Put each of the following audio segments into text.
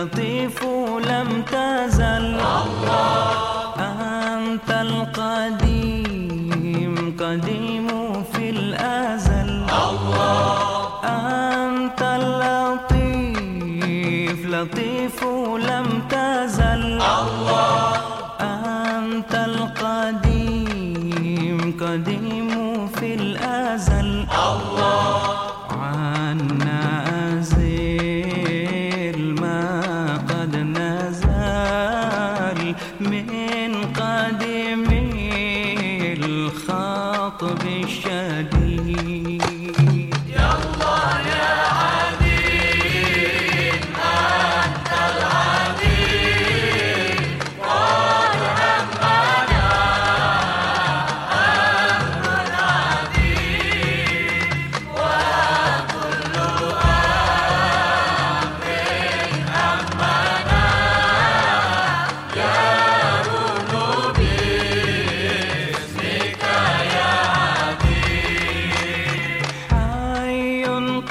لطيف لم تزل. الله أنت القديم قديم في الأزل. الله أنت اللطيف لطيف لم تزل. الله أنت القديم قديم في الأزل. الله عنا me.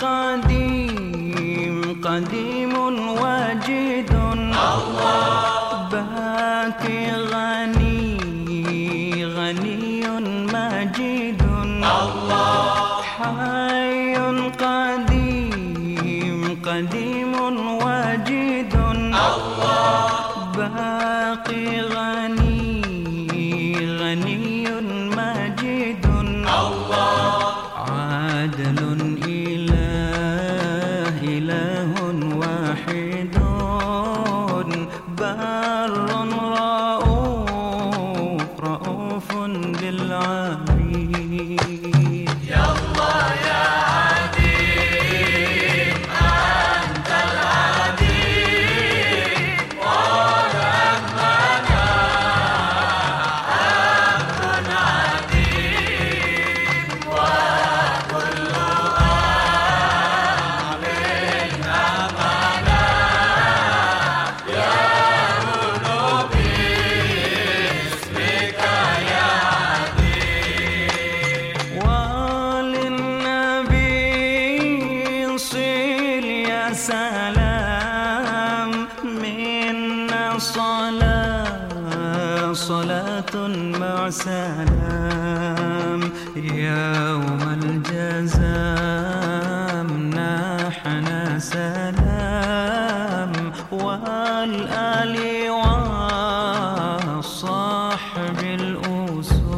قديم قديم واجد. الله باقي غني غني مجيد الله حي قديم قديم واجد. الله باقي بار مع سلام. يوم الجزاء منحنا سلام. والآل والصحب الأولى